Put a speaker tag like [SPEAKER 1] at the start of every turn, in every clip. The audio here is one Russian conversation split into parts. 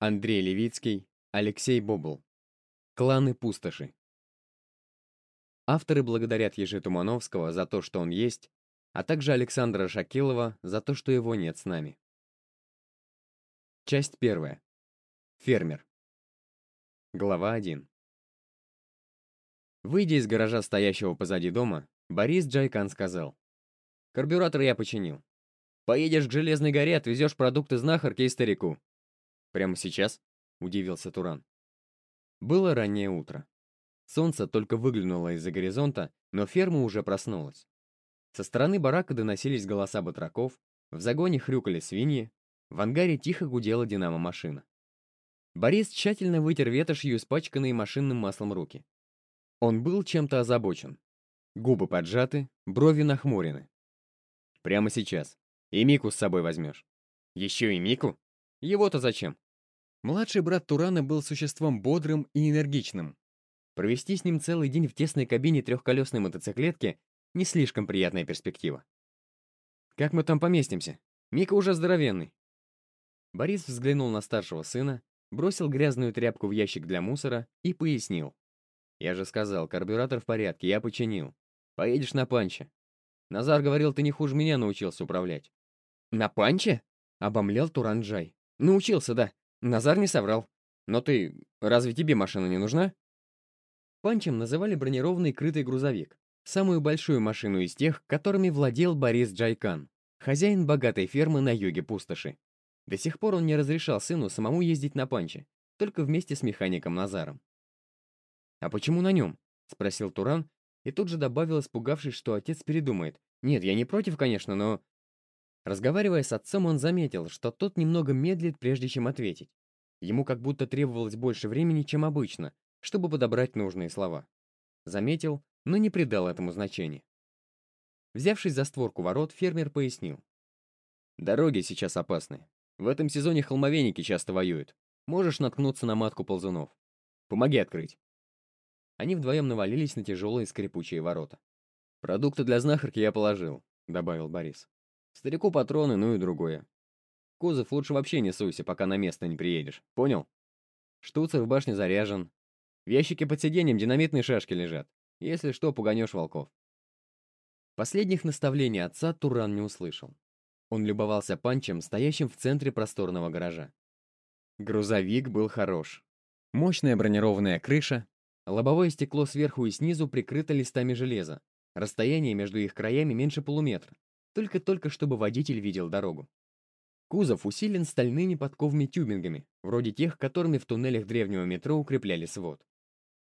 [SPEAKER 1] Андрей Левицкий, Алексей Бобл. Кланы пустоши. Авторы благодарят Ежи Тумановского за то, что он есть, а также Александра Шакилова за то, что его нет с нами. Часть первая. Фермер. Глава 1. Выйдя из гаража, стоящего позади дома, Борис Джайкан сказал. «Карбюратор я починил. Поедешь к Железной горе, отвезешь продукты знахарке и старику». «Прямо сейчас?» — удивился Туран. Было раннее утро. Солнце только выглянуло из-за горизонта, но ферма уже проснулась. Со стороны барака доносились голоса батраков, в загоне хрюкали свиньи, в ангаре тихо гудела динамо-машина. Борис тщательно вытер ветошью испачканные машинным маслом руки. Он был чем-то озабочен. Губы поджаты, брови нахмурены. Прямо сейчас. И Мику с собой возьмешь. Еще и Мику? Его-то зачем? Младший брат Турана был существом бодрым и энергичным. Провести с ним целый день в тесной кабине трехколесной мотоциклетки — не слишком приятная перспектива. «Как мы там поместимся? Мика уже здоровенный». Борис взглянул на старшего сына, бросил грязную тряпку в ящик для мусора и пояснил. «Я же сказал, карбюратор в порядке, я починил. Поедешь на панче. Назар говорил, ты не хуже меня научился управлять». «На панче?» — обомлел Туранджай. «Научился, да. Назар не соврал. Но ты... Разве тебе машина не нужна? Панчем называли бронированный крытый грузовик. Самую большую машину из тех, которыми владел Борис Джайкан, хозяин богатой фермы на юге пустоши. До сих пор он не разрешал сыну самому ездить на панче, только вместе с механиком Назаром. «А почему на нем?» — спросил Туран, и тут же добавил, испугавшись, что отец передумает. «Нет, я не против, конечно, но Разговаривая с отцом, он заметил, что тот немного медлит, прежде чем ответить. Ему как будто требовалось больше времени, чем обычно, чтобы подобрать нужные слова. Заметил, но не придал этому значения. Взявшись за створку ворот, фермер пояснил. «Дороги сейчас опасны. В этом сезоне холмовеники часто воюют. Можешь наткнуться на матку ползунов. Помоги открыть». Они вдвоем навалились на тяжелые скрипучие ворота. «Продукты для знахарки я положил», — добавил Борис. Старику патроны, ну и другое. Кузов лучше вообще не суйся, пока на место не приедешь. Понял? Штуцер в башне заряжен. В ящике под сиденьем динамитные шашки лежат. Если что, пуганешь волков. Последних наставлений отца Туран не услышал. Он любовался панчем, стоящим в центре просторного гаража. Грузовик был хорош. Мощная бронированная крыша, лобовое стекло сверху и снизу прикрыто листами железа. Расстояние между их краями меньше полуметра только-только чтобы водитель видел дорогу. Кузов усилен стальными подковыми тюбингами, вроде тех, которыми в туннелях древнего метро укрепляли свод.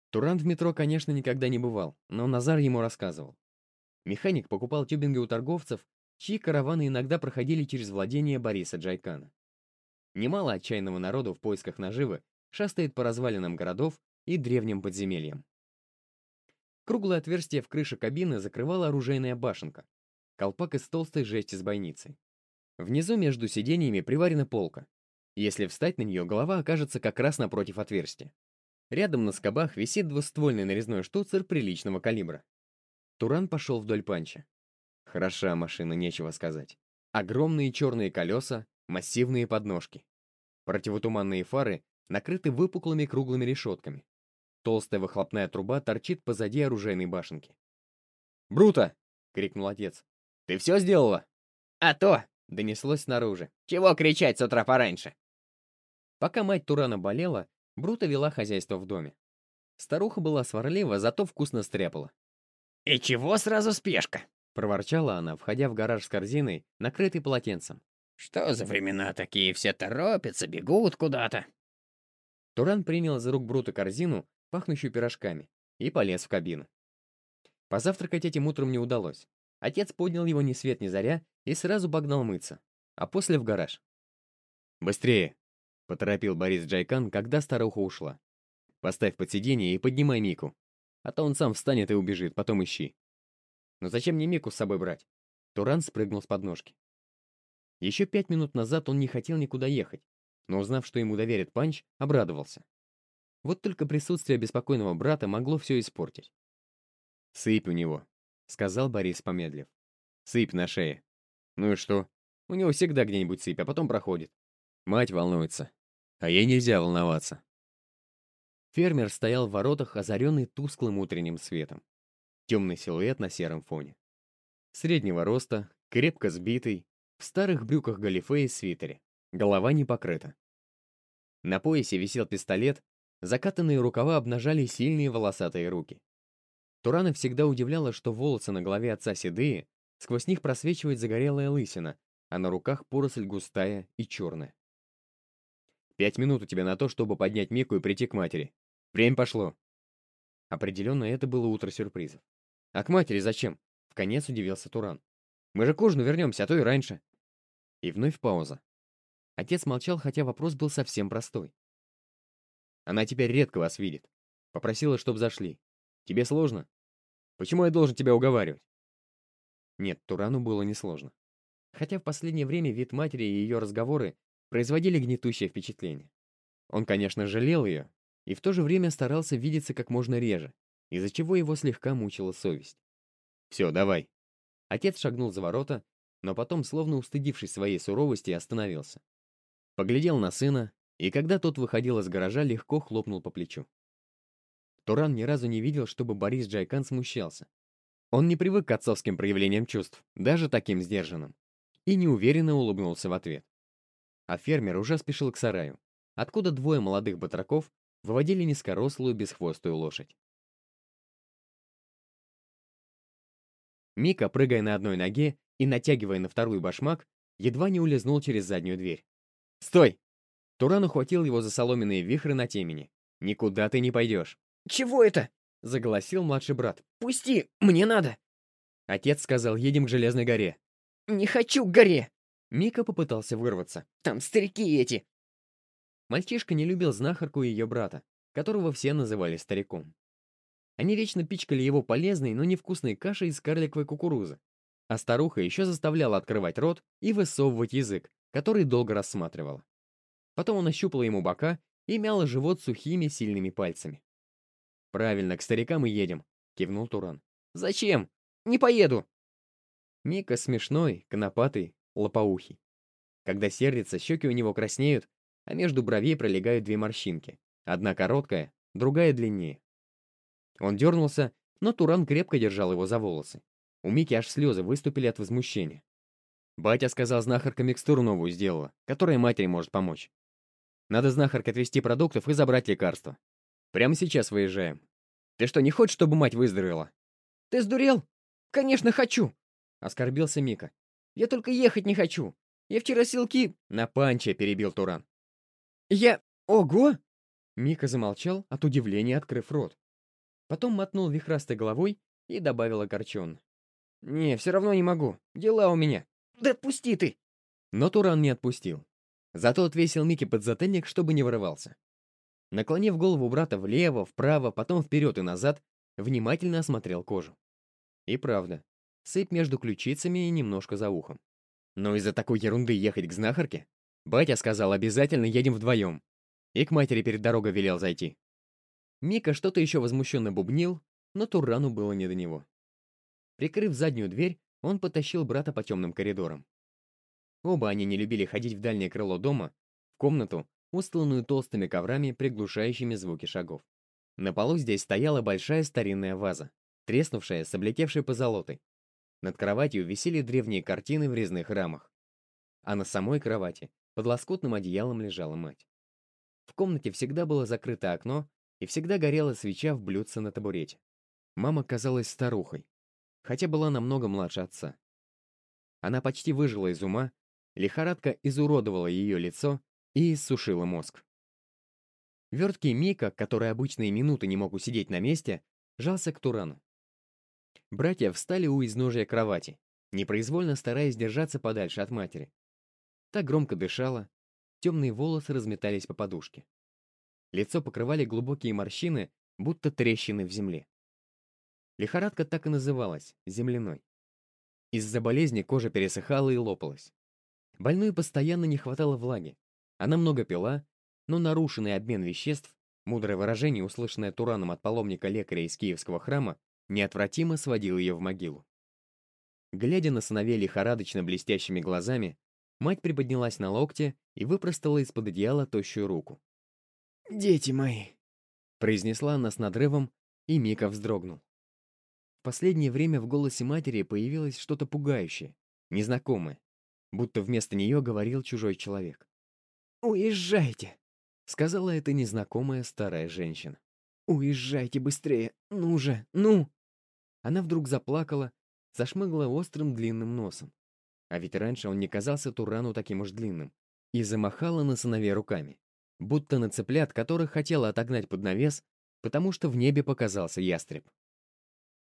[SPEAKER 1] Туран в метро, конечно, никогда не бывал, но Назар ему рассказывал. Механик покупал тюбинги у торговцев, чьи караваны иногда проходили через владение Бориса Джайкана. Немало отчаянного народу в поисках наживы шастает по развалинам городов и древним подземельям. Круглое отверстие в крыше кабины закрывала оружейная башенка, колпак из толстой жести с бойницей. Внизу между сиденьями приварена полка. Если встать на нее, голова окажется как раз напротив отверстия. Рядом на скобах висит двуствольный нарезной штуцер приличного калибра. Туран пошел вдоль панча. Хороша машина, нечего сказать. Огромные черные колеса, массивные подножки. Противотуманные фары накрыты выпуклыми круглыми решетками. Толстая выхлопная труба торчит позади оружейной башенки. «Бруто!» — крикнул отец. Ты все сделала?»
[SPEAKER 2] «А то!»
[SPEAKER 1] — донеслось снаружи.
[SPEAKER 2] «Чего кричать с утра пораньше?»
[SPEAKER 1] Пока мать Турана болела, Брута вела хозяйство в доме. Старуха была сварлива, зато вкусно стряпала.
[SPEAKER 2] «И чего сразу спешка?»
[SPEAKER 1] — проворчала она, входя в гараж с корзиной, накрытой полотенцем.
[SPEAKER 2] «Что за времена такие? Все торопятся, бегут куда-то».
[SPEAKER 1] Туран принял за рук Брута корзину, пахнущую пирожками, и полез в кабину. Позавтракать этим утром не удалось. Отец поднял его ни свет ни заря и сразу погнал мыться, а после в гараж. «Быстрее!» — поторопил Борис Джайкан, когда старуха ушла. «Поставь под сиденье и поднимай Мику, а то он сам встанет и убежит, потом ищи». «Но зачем мне Мику с собой брать?» Туран спрыгнул с подножки. Еще пять минут назад он не хотел никуда ехать, но узнав, что ему доверят панч, обрадовался. Вот только присутствие беспокойного брата могло все испортить. «Сыпь у него», сказал Борис, помедлив. «Сыпь на шее». «Ну и что? У него всегда где-нибудь сыпь, а потом проходит». Мать волнуется. А ей нельзя волноваться. Фермер стоял в воротах, озаренный тусклым утренним светом. Темный силуэт на сером фоне. Среднего роста, крепко сбитый, в старых брюках галифе и свитере. Голова не покрыта. На поясе висел пистолет, закатанные рукава обнажали сильные волосатые руки. Турана всегда удивляла, что волосы на голове отца седые, сквозь них просвечивает загорелая лысина, а на руках поросль густая и черная. «Пять минут у тебя на то, чтобы поднять Мику и прийти к матери. Время пошло». Определенно, это было утро сюрпризов. «А к матери зачем?» — в конец удивился Туран. «Мы же к ужину вернемся, а то и раньше». И вновь пауза. Отец молчал, хотя вопрос был совсем простой. «Она теперь редко вас видит. Попросила, чтобы зашли. Тебе сложно? Почему я должен тебя уговаривать?» Нет, Турану было несложно. Хотя в последнее время вид матери и ее разговоры производили гнетущее впечатление. Он, конечно, жалел ее, и в то же время старался видеться как можно реже, из-за чего его слегка мучила совесть. «Все, давай». Отец шагнул за ворота, но потом, словно устыдившись своей суровости, остановился. Поглядел на сына, и когда тот выходил из гаража, легко хлопнул по плечу. Туран ни разу не видел, чтобы Борис Джайкан смущался. Он не привык к отцовским проявлениям чувств, даже таким сдержанным, и неуверенно улыбнулся в ответ. А фермер уже спешил к сараю, откуда двое молодых батраков выводили низкорослую бесхвостую лошадь. Мика, прыгая на одной ноге и натягивая на вторую башмак, едва не улизнул через заднюю дверь. «Стой!» Туран ухватил его за соломенные вихры на темени. «Никуда ты не пойдешь!»
[SPEAKER 2] «Чего это?»
[SPEAKER 1] — заголосил младший брат.
[SPEAKER 2] «Пусти! Мне надо!»
[SPEAKER 1] Отец сказал, едем к Железной горе.
[SPEAKER 2] «Не хочу к горе!»
[SPEAKER 1] Мика попытался вырваться.
[SPEAKER 2] «Там старики эти!»
[SPEAKER 1] Мальчишка не любил знахарку и ее брата, которого все называли стариком. Они вечно пичкали его полезной, но невкусной кашей из карликовой кукурузы. А старуха еще заставляла открывать рот и высовывать язык, который долго рассматривала. Потом он ощупала ему бока и мяла живот сухими сильными пальцами. «Правильно, к старикам и едем», — кивнул Туран. «Зачем? Не поеду!» Мика смешной, конопатый, лопоухий. Когда сердится, щеки у него краснеют, а между бровей пролегают две морщинки. Одна короткая, другая длиннее. Он дернулся, но Туран крепко держал его за волосы. У Мики аж слезы выступили от возмущения. Батя сказал, знахарка микстуру новую сделала, которая матери может помочь. Надо знахарка отвезти продуктов и забрать лекарства. Прямо сейчас выезжаем. Ты что, не хочешь, чтобы мать выздоровела?
[SPEAKER 2] Ты сдурел? Конечно, хочу.
[SPEAKER 1] Оскорбился Мика.
[SPEAKER 2] Я только ехать не хочу. Я вчера силки...
[SPEAKER 1] На панче перебил Туран.
[SPEAKER 2] Я... Ого!
[SPEAKER 1] Мика замолчал, от удивления открыв рот. Потом мотнул вихрастой головой и добавил огорченно. «Не, все равно не могу. Дела у меня».
[SPEAKER 2] «Да отпусти ты!»
[SPEAKER 1] Но Туран не отпустил. Зато отвесил Микки подзатыльник, чтобы не вырывался. Наклонив голову брата влево, вправо, потом вперед и назад, внимательно осмотрел кожу. И правда, сыпь между ключицами и немножко за ухом. Но из-за такой ерунды ехать к знахарке? Батя сказал, обязательно едем вдвоем. И к матери перед дорогой велел зайти. Мика что-то еще возмущенно бубнил, но Турану было не до него. Прикрыв заднюю дверь, он потащил брата по темным коридорам. Оба они не любили ходить в дальнее крыло дома, в комнату, устланную толстыми коврами, приглушающими звуки шагов. На полу здесь стояла большая старинная ваза, треснувшая с облетевшей позолотой. Над кроватью висели древние картины в резных рамах. А на самой кровати под лоскутным одеялом лежала мать. В комнате всегда было закрыто окно, и всегда горела свеча в блюдце на табурете. Мама казалась старухой, хотя была намного младше отца. Она почти выжила из ума, лихорадка изуродовала ее лицо, и иссушила мозг. Верткий Мика, который обычные минуты не мог усидеть на месте, жался к Турану. Братья встали у изножия кровати, непроизвольно стараясь держаться подальше от матери. Так громко дышала, темные волосы разметались по подушке. Лицо покрывали глубокие морщины, будто трещины в земле. Лихорадка так и называлась — земляной. Из-за болезни кожа пересыхала и лопалась. Больной постоянно не хватало влаги, она много пила, но нарушенный обмен веществ, мудрое выражение, услышанное Тураном от паломника-лекаря из Киевского храма, неотвратимо сводил ее в могилу. Глядя на сыновей лихорадочно блестящими глазами, Мать приподнялась на локте и выпростала из-под одеяла тощую руку.
[SPEAKER 3] «Дети мои!»
[SPEAKER 1] — произнесла она с надрывом, и Мика вздрогнул. В последнее время в голосе матери появилось что-то пугающее, незнакомое, будто вместо нее говорил чужой человек.
[SPEAKER 3] «Уезжайте!»
[SPEAKER 1] — сказала эта незнакомая старая женщина.
[SPEAKER 3] «Уезжайте быстрее! Ну же, ну!»
[SPEAKER 1] Она вдруг заплакала, зашмыгла острым длинным носом. А ведь раньше он не казался Турану таким уж длинным. И замахала на сыновей руками. Будто на цыплят, которых хотела отогнать под навес, потому что в небе показался ястреб.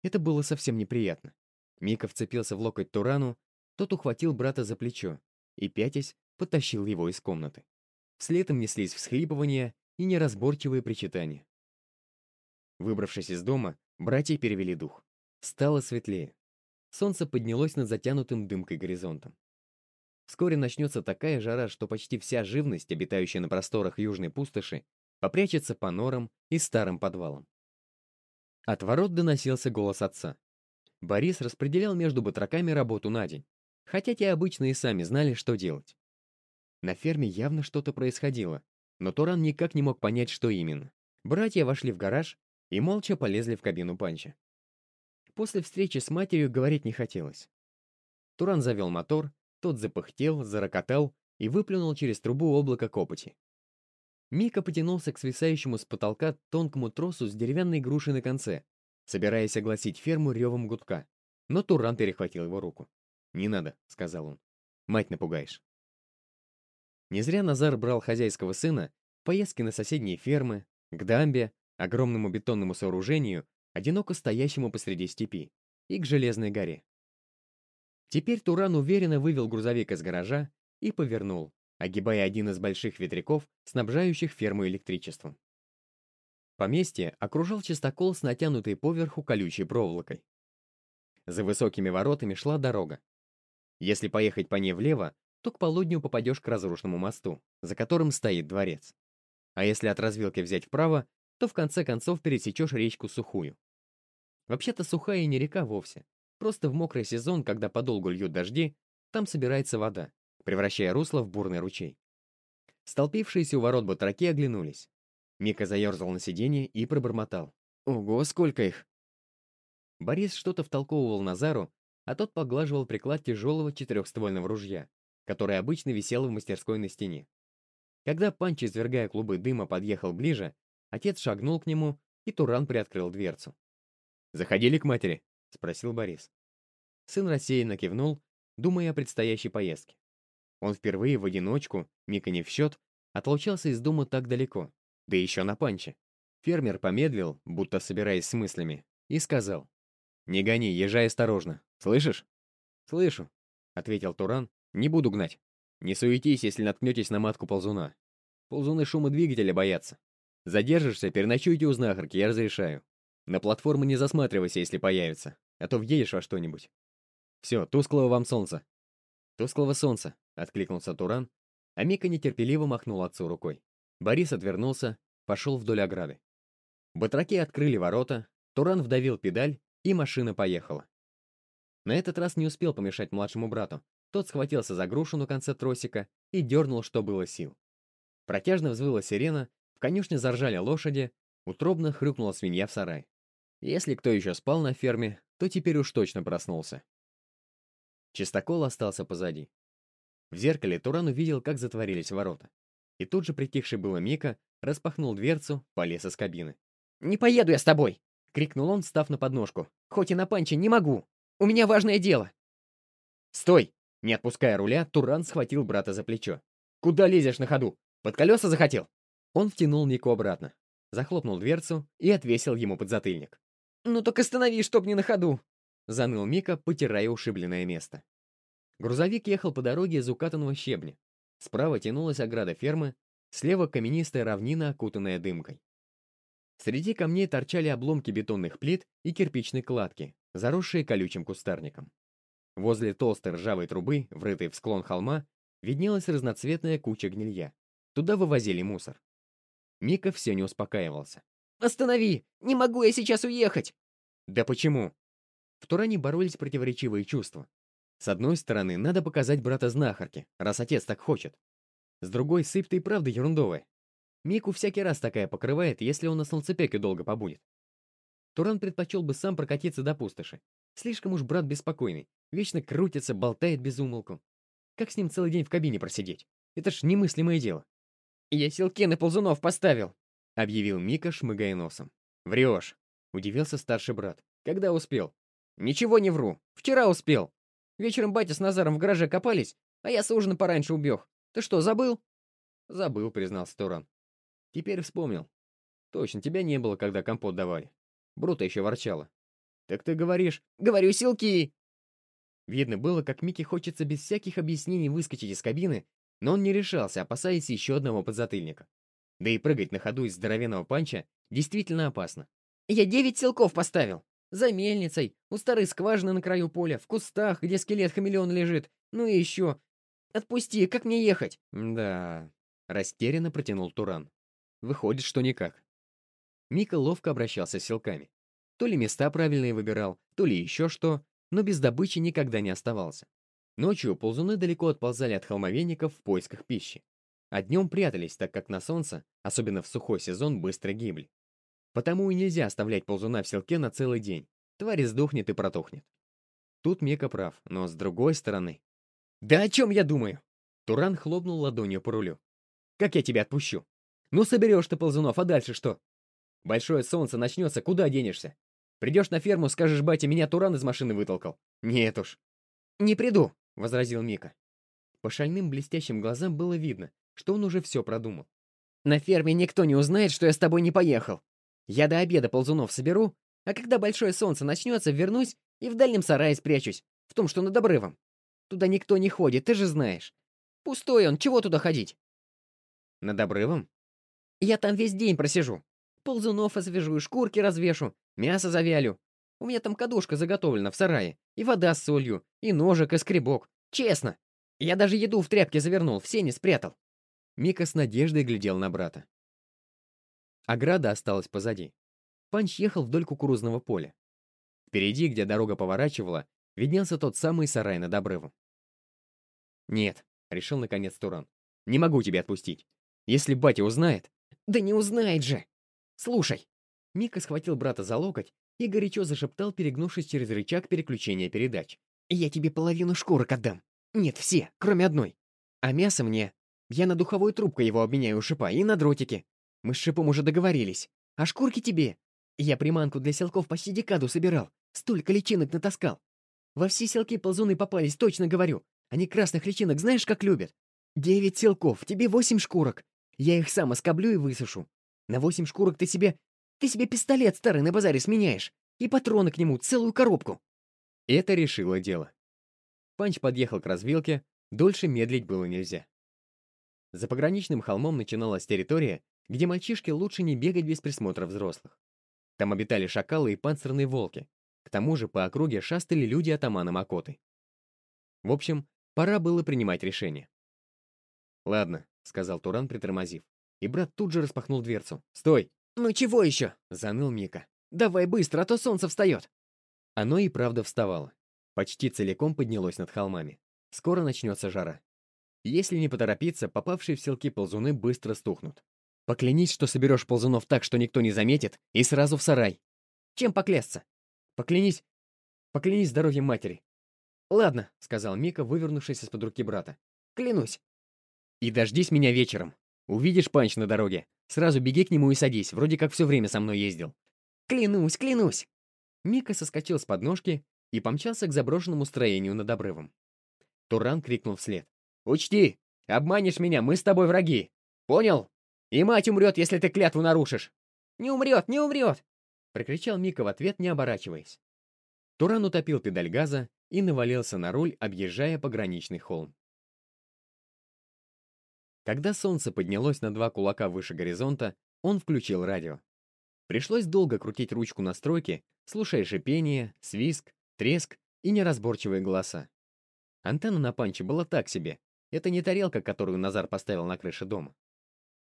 [SPEAKER 1] Это было совсем неприятно. Мика вцепился в локоть Турану, тот ухватил брата за плечо и, пятясь, потащил его из комнаты. Вслед им неслись всхлипывания и неразборчивые причитания. Выбравшись из дома, братья перевели дух. Стало светлее солнце поднялось над затянутым дымкой горизонтом. Вскоре начнется такая жара, что почти вся живность, обитающая на просторах южной пустоши, попрячется по норам и старым подвалам. От ворот доносился голос отца. Борис распределял между батраками работу на день, хотя те обычно и сами знали, что делать. На ферме явно что-то происходило, но Туран никак не мог понять, что именно. Братья вошли в гараж и молча полезли в кабину Панча. После встречи с матерью говорить не хотелось. Туран завел мотор, тот запыхтел, зарокотал и выплюнул через трубу облако копоти. Мика потянулся к свисающему с потолка тонкому тросу с деревянной грушей на конце, собираясь огласить ферму ревом гудка. Но Туран перехватил его руку. «Не надо», — сказал он. «Мать напугаешь». Не зря Назар брал хозяйского сына поездки на соседние фермы, к дамбе, огромному бетонному сооружению, одиноко стоящему посреди степи, и к Железной горе. Теперь Туран уверенно вывел грузовик из гаража и повернул, огибая один из больших ветряков, снабжающих ферму электричеством. Поместье окружал чистокол с натянутой поверху колючей проволокой. За высокими воротами шла дорога. Если поехать по ней влево, то к полудню попадешь к разрушенному мосту, за которым стоит дворец. А если от развилки взять вправо, то в конце концов пересечешь речку Сухую. Вообще-то сухая не река вовсе. Просто в мокрый сезон, когда подолгу льют дожди, там собирается вода, превращая русло в бурный ручей. Столпившиеся у ворот батраки оглянулись. Мика заерзал на сиденье и пробормотал. «Ого, сколько их!» Борис что-то втолковывал Назару, а тот поглаживал приклад тяжелого четырехствольного ружья, которое обычно висело в мастерской на стене. Когда Панч, извергая клубы дыма, подъехал ближе, отец шагнул к нему, и Туран приоткрыл дверцу. «Заходили к матери?» — спросил Борис. Сын рассеянно кивнул, думая о предстоящей поездке. Он впервые в одиночку, Мика не в счет, отлучался из дома так далеко, да еще на панче. Фермер помедлил, будто собираясь с мыслями, и сказал. «Не гони, езжай осторожно. Слышишь?» «Слышу», — ответил Туран. «Не буду гнать. Не суетись, если наткнетесь на матку ползуна. Ползуны шума двигателя боятся. Задержишься, переночуйте у знахарки, я разрешаю. На платформы не засматривайся, если появится, а то въедешь во что-нибудь. Все, тусклого вам солнца. Тусклого солнца, откликнулся Туран, а Мика нетерпеливо махнул отцу рукой. Борис отвернулся, пошел вдоль ограды. Батраки открыли ворота, Туран вдавил педаль, и машина поехала. На этот раз не успел помешать младшему брату. Тот схватился за грушу на конце тросика и дернул, что было сил. Протяжно взвыла сирена, в конюшне заржали лошади, утробно хрюкнула свинья в сарай. Если кто еще спал на ферме, то теперь уж точно проснулся. Чистокол остался позади. В зеркале Туран увидел, как затворились ворота. И тут же притихший было Мика распахнул дверцу, полез из кабины.
[SPEAKER 3] «Не поеду я с тобой!» — крикнул он, став на подножку. «Хоть и на панче, не могу! У меня важное дело!»
[SPEAKER 1] «Стой!» — не отпуская руля, Туран схватил брата за плечо. «Куда лезешь на ходу? Под колеса захотел?» Он втянул Мику обратно, захлопнул дверцу и отвесил ему подзатыльник.
[SPEAKER 3] «Ну так останови, чтоб не на ходу!»
[SPEAKER 1] — заныл Мика, потирая ушибленное место. Грузовик ехал по дороге из укатанного щебня. Справа тянулась ограда фермы, слева каменистая равнина, окутанная дымкой. Среди камней торчали обломки бетонных плит и кирпичной кладки, заросшие колючим кустарником. Возле толстой ржавой трубы, врытой в склон холма, виднелась разноцветная куча гнилья. Туда вывозили мусор. Мика все не успокаивался.
[SPEAKER 3] «Останови! Не могу я сейчас уехать!»
[SPEAKER 1] «Да почему?» В Туране боролись противоречивые чувства. С одной стороны, надо показать брата знахарке, раз отец так хочет. С другой, сыпь-то и правда ерундовая. Мику всякий раз такая покрывает, если он на солнцепеке долго побудет. Туран предпочел бы сам прокатиться до пустоши. Слишком уж брат беспокойный, вечно крутится, болтает без умолку. Как с ним целый день в кабине просидеть? Это ж немыслимое дело.
[SPEAKER 3] «Я силки на ползунов поставил», —
[SPEAKER 1] объявил Мика, шмыгая носом. «Врешь», — удивился старший брат. «Когда успел?»
[SPEAKER 3] «Ничего не вру. Вчера успел. Вечером батя с Назаром в гараже копались, а я с ужина пораньше убег. Ты что, забыл?»
[SPEAKER 1] «Забыл», — признался Туран. «Теперь вспомнил. Точно, тебя не было, когда компот давали. Брута еще ворчала. «Так ты говоришь...»
[SPEAKER 3] «Говорю, силки!»
[SPEAKER 1] Видно было, как Микки хочется без всяких объяснений выскочить из кабины, но он не решался, опасаясь еще одного подзатыльника. Да и прыгать на ходу из здоровенного панча действительно опасно.
[SPEAKER 3] «Я девять силков поставил. За мельницей, у старой скважины на краю поля, в кустах, где скелет хамелеон лежит. Ну и еще. Отпусти, как мне ехать?»
[SPEAKER 1] «Да...» — растерянно протянул Туран. «Выходит, что никак». Мика ловко обращался с селками. То ли места правильные выбирал, то ли еще что, но без добычи никогда не оставался. Ночью ползуны далеко отползали от холмовенников в поисках пищи. А днем прятались, так как на солнце, особенно в сухой сезон, быстро гибли. Потому и нельзя оставлять ползуна в селке на целый день. Тварь сдохнет и протухнет. Тут Мека прав, но с другой стороны...
[SPEAKER 3] «Да о чем я думаю?»
[SPEAKER 1] Туран хлопнул ладонью по рулю.
[SPEAKER 3] «Как я тебя отпущу? Ну соберешь ты ползунов, а дальше что? Большое солнце начнется, куда денешься? Придешь на ферму, скажешь, батя, меня Туран из машины вытолкал. Нет уж.
[SPEAKER 1] Не приду, возразил Мика. По шальным блестящим глазам было видно, что он уже все продумал.
[SPEAKER 3] На ферме никто не узнает, что я с тобой не поехал. Я до обеда ползунов соберу, а когда большое солнце начнется, вернусь и в дальнем сарае спрячусь, в том, что над обрывом. Туда никто не ходит, ты же знаешь. Пустой он, чего туда ходить?
[SPEAKER 1] Над обрывом?
[SPEAKER 3] Я там весь день просижу. Ползунов освежу, шкурки развешу, мясо завялю. У меня там кадушка заготовлена в сарае, и вода с солью, и ножик, и скребок. Честно. Я даже еду в тряпке завернул, в сене спрятал.
[SPEAKER 1] Мика с надеждой глядел на брата. Ограда осталась позади. Панч ехал вдоль кукурузного поля. Впереди, где дорога поворачивала, виднелся тот самый сарай над обрывом. «Нет», — решил наконец Туран, — «не могу тебя отпустить. Если батя узнает...»
[SPEAKER 3] «Да не узнает же!»
[SPEAKER 1] «Слушай!» Мика схватил брата за локоть и горячо зашептал, перегнувшись через рычаг переключения передач.
[SPEAKER 3] «Я тебе половину шкурок отдам. Нет, все, кроме одной. А мясо мне. Я на духовой трубкой его обменяю у шипа и на дротики. Мы с шипом уже договорились. А шкурки тебе. Я приманку для селков почти декаду собирал. Столько личинок натаскал. Во все селки ползуны попались, точно говорю. Они красных личинок знаешь, как любят? Девять селков, тебе восемь шкурок. Я их сам оскоблю и высушу. На восемь шкурок ты себе... Ты себе пистолет старый на базаре сменяешь. И патроны к нему, целую коробку.
[SPEAKER 1] Это решило дело. Панч подъехал к развилке, дольше медлить было нельзя. За пограничным холмом начиналась территория, где мальчишке лучше не бегать без присмотра взрослых. Там обитали шакалы и панцирные волки. К тому же по округе шастали люди атамана Макоты. В общем, пора было принимать решение. «Ладно», — сказал Туран, притормозив и брат тут же распахнул дверцу. «Стой!»
[SPEAKER 3] «Ну чего еще?»
[SPEAKER 1] — заныл Мика.
[SPEAKER 3] «Давай быстро, а то солнце встает!»
[SPEAKER 1] Оно и правда вставало. Почти целиком поднялось над холмами. Скоро начнется жара. Если не поторопиться, попавшие в селки ползуны быстро стухнут. Поклянись, что соберешь ползунов так, что никто не заметит, и сразу в сарай.
[SPEAKER 3] Чем поклясться?
[SPEAKER 1] Поклянись... Поклянись здоровьем матери.
[SPEAKER 3] Ладно, —
[SPEAKER 1] сказал Мика, вывернувшись из-под руки брата.
[SPEAKER 3] Клянусь.
[SPEAKER 1] И дождись меня вечером. Увидишь панч на дороге, сразу беги к нему и садись, вроде как все время со мной ездил.
[SPEAKER 3] Клянусь, клянусь.
[SPEAKER 1] Мика соскочил с подножки и помчался к заброшенному строению над обрывом. Туран крикнул вслед. «Учти, обманешь меня, мы с тобой враги. Понял? И мать умрет, если ты клятву нарушишь».
[SPEAKER 3] «Не умрет, не умрет!»
[SPEAKER 1] Прокричал Мика в ответ, не оборачиваясь. Туран утопил педаль газа и навалился на руль, объезжая пограничный холм. Когда солнце поднялось на два кулака выше горизонта, он включил радио. Пришлось долго крутить ручку настройки, слушая шипение, свиск, треск и неразборчивые голоса. Антенна на панче была так себе. Это не тарелка, которую Назар поставил на крыше дома.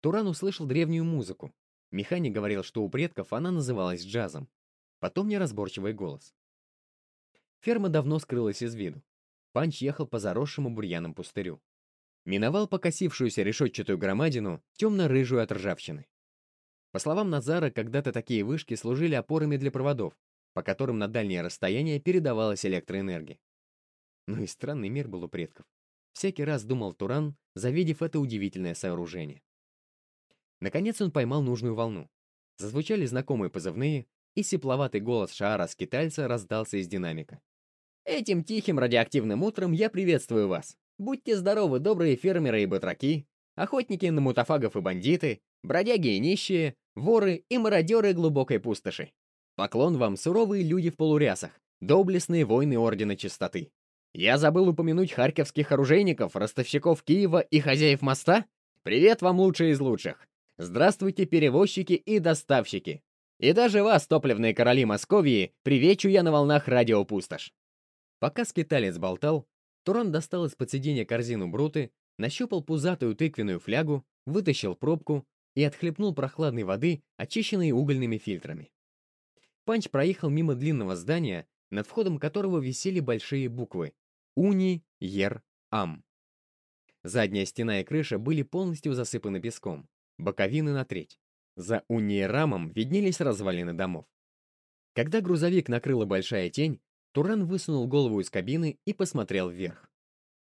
[SPEAKER 1] Туран услышал древнюю музыку. Механик говорил, что у предков она называлась джазом. Потом неразборчивый голос. Ферма давно скрылась из виду. Панч ехал по заросшему бурьяном пустырю. Миновал покосившуюся решетчатую громадину, темно-рыжую от ржавчины. По словам Назара, когда-то такие вышки служили опорами для проводов, по которым на дальнее расстояние передавалась электроэнергия. Ну и странный мир был у предков. Всякий раз думал Туран, завидев это удивительное сооружение. Наконец он поймал нужную волну. Зазвучали знакомые позывные, и сепловатый голос Шаара-скитальца раздался из динамика. «Этим тихим радиоактивным утром я приветствую вас. Будьте здоровы, добрые фермеры и батраки, охотники на мутафагов и бандиты, бродяги и нищие, воры и мародеры глубокой пустоши. Поклон вам, суровые люди в полурясах, доблестные воины Ордена Чистоты. Я забыл упомянуть харьковских оружейников, ростовщиков Киева и хозяев моста? Привет вам, лучшие из лучших. Здравствуйте, перевозчики и доставщики. И даже вас, топливные короли Московии, привечу я на волнах радио Пустошь. Пока скиталец болтал, Туран достал из-под сиденья корзину бруты, нащупал пузатую тыквенную флягу, вытащил пробку и отхлебнул прохладной воды, очищенной угольными фильтрами. Панч проехал мимо длинного здания, над входом которого висели большие буквы «Уни Ер Ам». Задняя стена и крыша были полностью засыпаны песком, боковины на треть. За униерамом виднелись развалины домов. Когда грузовик накрыла большая тень, Туран высунул голову из кабины и посмотрел вверх.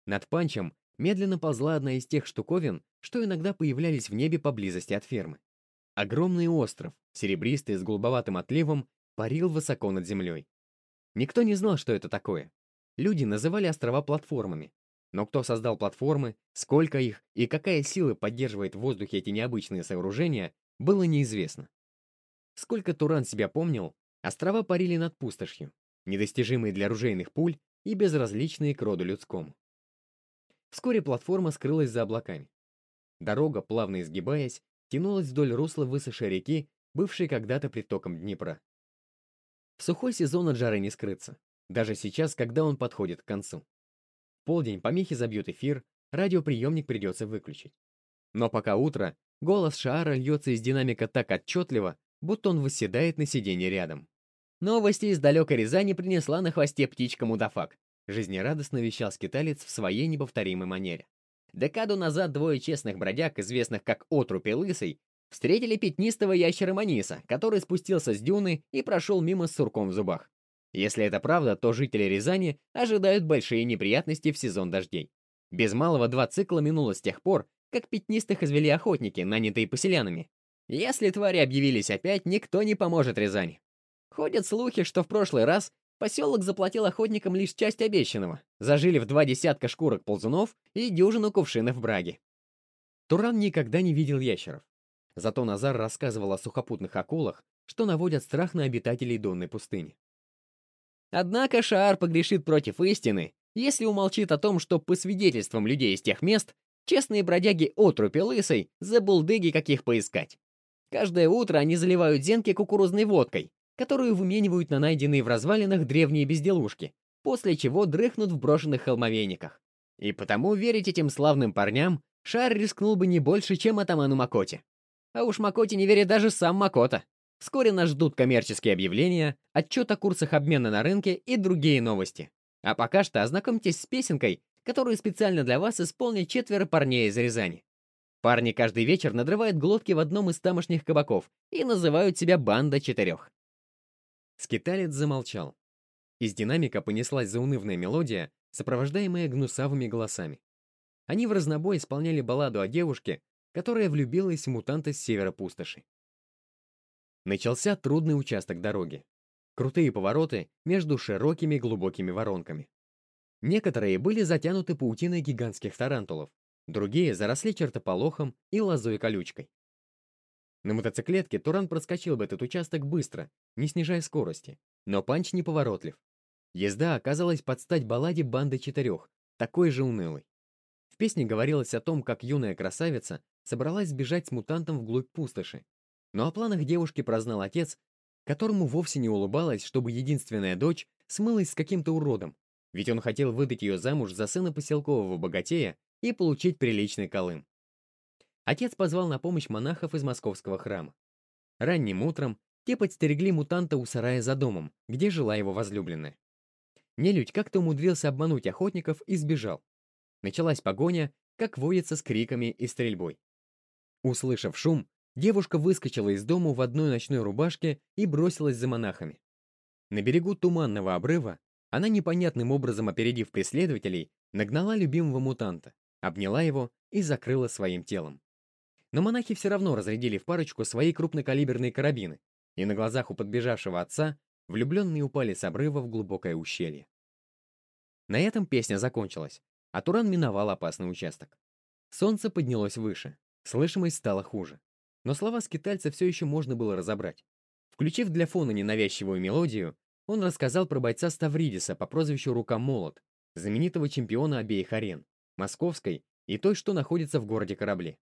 [SPEAKER 1] Над панчем медленно ползла одна из тех штуковин, что иногда появлялись в небе поблизости от фермы. Огромный остров, серебристый с голубоватым отливом, парил высоко над землей. Никто не знал, что это такое. Люди называли острова платформами. Но кто создал платформы, сколько их и какая сила поддерживает в воздухе эти необычные сооружения, было неизвестно. Сколько Туран себя помнил, острова парили над пустошью, недостижимые для оружейных пуль и безразличные к роду людскому. Вскоре платформа скрылась за облаками. Дорога, плавно изгибаясь, тянулась вдоль русла высохшей реки, бывшей когда-то притоком Днепра. В сухой сезон от жары не скрыться, даже сейчас, когда он подходит к концу. В полдень помехи забьют эфир, радиоприемник придется выключить. Но пока утро, Голос Шаара льется из динамика так отчетливо, будто он восседает на сиденье рядом. Новости из далекой Рязани принесла на хвосте птичка Мудафак. Жизнерадостно вещал скиталец в своей неповторимой манере. Декаду назад двое честных бродяг, известных как Отруб и Лысый, встретили пятнистого ящера Маниса, который спустился с дюны и прошел мимо с сурком в зубах. Если это правда, то жители Рязани ожидают большие неприятности в сезон дождей. Без малого два цикла минуло с тех пор, как пятнистых извели охотники, нанятые поселянами. Если твари объявились опять, никто не поможет Рязани. Ходят слухи, что в прошлый раз поселок заплатил охотникам лишь часть обещанного, зажили в два десятка шкурок ползунов и дюжину кувшинов браги. Туран никогда не видел ящеров. Зато Назар рассказывал о сухопутных акулах, что наводят страх на обитателей Донной пустыни. Однако Шаар погрешит против истины, если умолчит о том, что по свидетельствам людей из тех мест Честные бродяги отрупи лысой, забулдыги каких поискать. Каждое утро они заливают зенки кукурузной водкой, которую выменивают на найденные в развалинах древние безделушки, после чего дрыхнут в брошенных холмовейниках. И потому верить этим славным парням Шар рискнул бы не больше, чем атаману Макоте. А уж Макоте не верит даже сам Макота. Вскоре нас ждут коммерческие объявления, отчет о курсах обмена на рынке и другие новости. А пока что ознакомьтесь с песенкой, которую специально для вас исполнят четверо парней из Рязани. Парни каждый вечер надрывают глотки в одном из тамошних кабаков и называют себя «Банда четырех». Скиталец замолчал. Из динамика понеслась заунывная мелодия, сопровождаемая гнусавыми голосами. Они в разнобой исполняли балладу о девушке, которая влюбилась в мутанта с севера пустоши. Начался трудный участок дороги. Крутые повороты между широкими глубокими воронками. Некоторые были затянуты паутиной гигантских тарантулов, другие заросли чертополохом и лозой колючкой. На мотоциклетке Туран проскочил бы этот участок быстро, не снижая скорости, но панч неповоротлив. Езда оказалась под стать балладе банды четырех, такой же унылой. В песне говорилось о том, как юная красавица собралась сбежать с мутантом вглубь пустоши. Но о планах девушки прознал отец, которому вовсе не улыбалось, чтобы единственная дочь смылась с каким-то уродом, ведь он хотел выдать ее замуж за сына поселкового богатея и получить приличный колым. Отец позвал на помощь монахов из московского храма. Ранним утром те подстерегли мутанта у сарая за домом, где жила его возлюбленная.
[SPEAKER 3] Нелюдь как-то умудрился обмануть охотников и сбежал. Началась погоня, как водится с криками и стрельбой. Услышав шум, девушка выскочила из дому в одной ночной рубашке и бросилась за монахами. На берегу туманного обрыва она непонятным образом опередив преследователей, нагнала любимого мутанта, обняла его и закрыла своим телом. Но монахи все равно разрядили в парочку свои крупнокалиберные карабины, и на глазах у подбежавшего отца влюбленные упали с обрыва в глубокое ущелье. На этом песня закончилась, а Туран миновал опасный участок. Солнце поднялось выше, слышимость стала хуже. Но слова скитальца все еще можно было разобрать. Включив для фона ненавязчивую мелодию, он рассказал про бойца Ставридиса по прозвищу Рука-Молот, знаменитого чемпиона обеих арен, московской и той, что находится в городе Корабле.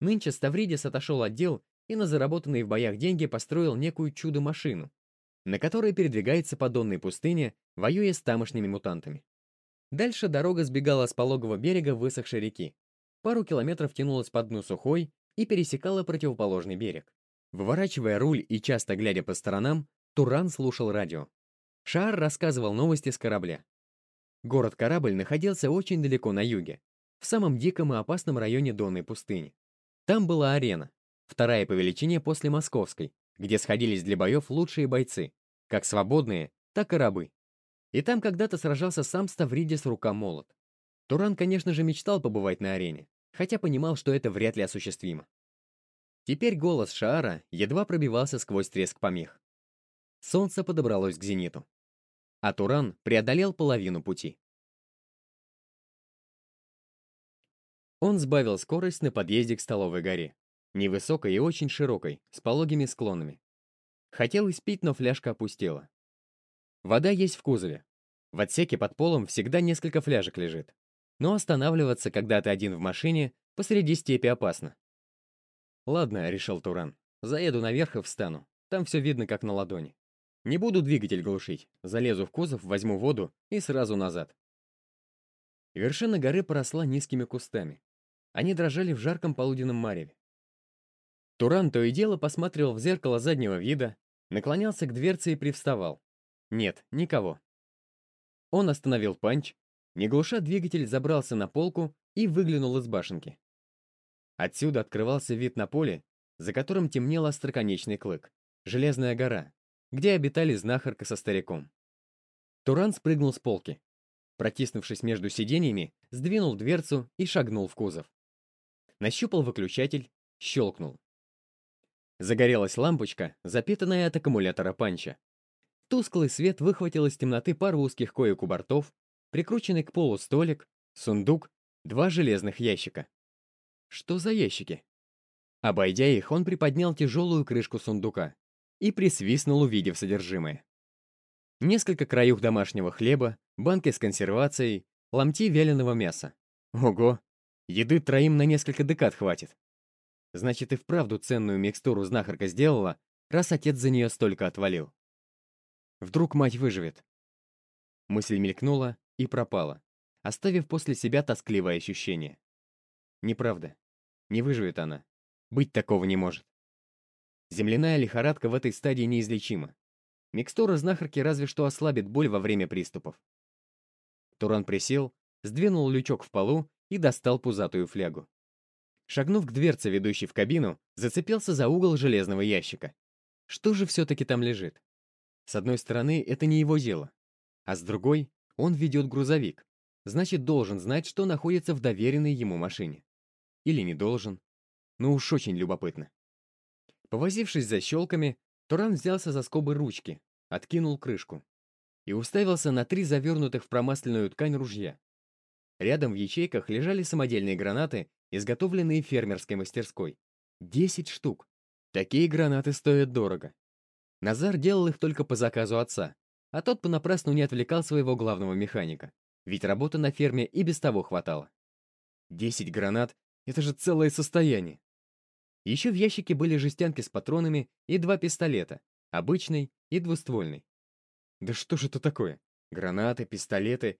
[SPEAKER 3] Нынче Ставридис отошел от дел и на заработанные в боях деньги построил некую чудо-машину, на которой передвигается по донной пустыне, воюя с тамошними мутантами. Дальше дорога сбегала с пологого берега высохшей реки. Пару километров тянулась по дну сухой и пересекала противоположный берег. Выворачивая руль и часто глядя по сторонам, Туран слушал радио. Шар рассказывал новости с корабля. Город-корабль находился очень далеко на юге, в самом диком и опасном районе Донной пустыни. Там была арена, вторая по величине после Московской, где сходились для боев лучшие бойцы, как свободные, так и рабы. И там когда-то сражался сам Ставридис Рука-Молот. Туран, конечно же, мечтал побывать на арене, хотя понимал, что это вряд ли осуществимо. Теперь голос Шаара едва пробивался сквозь треск помех. Солнце подобралось к зениту. А Туран преодолел половину пути. Он сбавил скорость на подъезде к Столовой горе. Невысокой и очень широкой, с пологими склонами. Хотел испить, но фляжка опустела. Вода есть в кузове. В отсеке под полом всегда несколько фляжек лежит. Но останавливаться, когда ты один в машине, посреди степи опасно. «Ладно», — решил Туран, — «заеду наверх и встану. Там все видно, как на ладони». Не буду двигатель глушить. Залезу в кузов, возьму воду и сразу назад. Вершина горы поросла низкими кустами. Они дрожали в жарком полуденном мареве. Туран то и дело посматривал в зеркало заднего вида, наклонялся к дверце и привставал. Нет, никого. Он остановил панч, не глуша двигатель забрался на полку и выглянул из башенки. Отсюда открывался вид на поле, за которым темнел остроконечный клык. Железная гора, где обитали знахарка со стариком. Туран спрыгнул с полки. Протиснувшись между сиденьями, сдвинул дверцу и шагнул в кузов. Нащупал выключатель, щелкнул. Загорелась лампочка, запитанная от аккумулятора панча. Тусклый свет выхватил из темноты пару узких коек у бортов, прикрученный к полу столик, сундук, два железных ящика. Что за ящики? Обойдя их, он приподнял тяжелую крышку сундука и присвистнул, увидев содержимое. Несколько краюх домашнего хлеба, банки с консервацией, ломти вяленого мяса. Ого! Еды троим на несколько декад хватит. Значит, и вправду ценную микстуру знахарка сделала, раз отец за нее столько отвалил. Вдруг мать выживет. Мысль мелькнула и пропала, оставив после себя тоскливое ощущение. Неправда. Не выживет она. Быть такого не может. Земляная лихорадка в этой стадии неизлечима. Микстура знахарки разве что ослабит боль во время приступов. Туран присел, сдвинул лючок в полу и достал пузатую флягу. Шагнув к дверце, ведущей в кабину, зацепился за угол железного ящика. Что же все-таки там лежит? С одной стороны, это не его дело. А с другой, он ведет грузовик. Значит, должен знать, что находится в доверенной ему машине. Или не должен. Ну уж очень любопытно. Повозившись за щелками, Туран взялся за скобы ручки, откинул крышку и уставился на три завернутых в промасленную ткань ружья. Рядом в ячейках лежали самодельные гранаты, изготовленные фермерской мастерской. Десять штук. Такие гранаты стоят дорого. Назар делал их только по заказу отца, а тот понапрасну не отвлекал своего главного механика, ведь работы на ферме и без того хватало. Десять гранат — это же целое состояние. Еще в ящике были жестянки с патронами и два пистолета, обычный и двуствольный. Да что же это такое? Гранаты, пистолеты.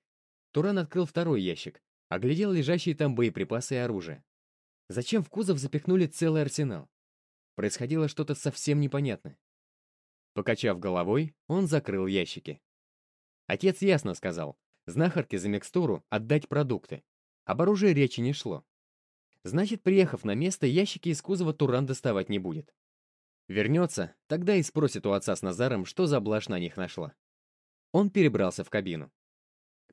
[SPEAKER 3] Туран открыл второй ящик, оглядел лежащие там боеприпасы и оружие. Зачем в кузов запихнули целый арсенал? Происходило что-то совсем непонятное. Покачав головой, он закрыл ящики.
[SPEAKER 1] Отец ясно сказал, знахарке за микстуру отдать продукты. Об оружии речи не шло. Значит, приехав на место, ящики из кузова Туран доставать не будет. Вернется, тогда и спросит у отца с Назаром, что за блажь на них нашла. Он перебрался в кабину.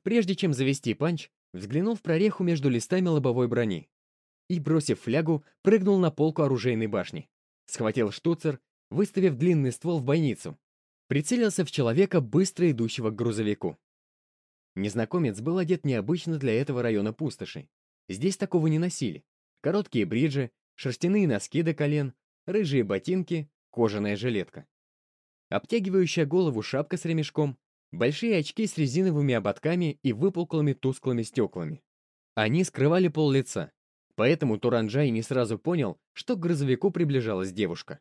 [SPEAKER 1] Прежде чем завести панч, взглянул в прореху между листами лобовой брони и, бросив флягу, прыгнул на полку оружейной башни. Схватил штуцер, выставив длинный ствол в бойницу. Прицелился в человека, быстро идущего к грузовику. Незнакомец был одет необычно для этого района пустоши. Здесь такого не носили. Короткие бриджи, шерстяные носки до колен, рыжие ботинки, кожаная жилетка. Обтягивающая голову шапка с ремешком, большие очки с резиновыми ободками и выпуклыми тусклыми стеклами. Они скрывали пол лица, поэтому Туранджай не сразу понял, что к грузовику приближалась девушка.